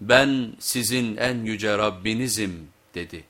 ben sizin en yüce Rabbinizim dedi.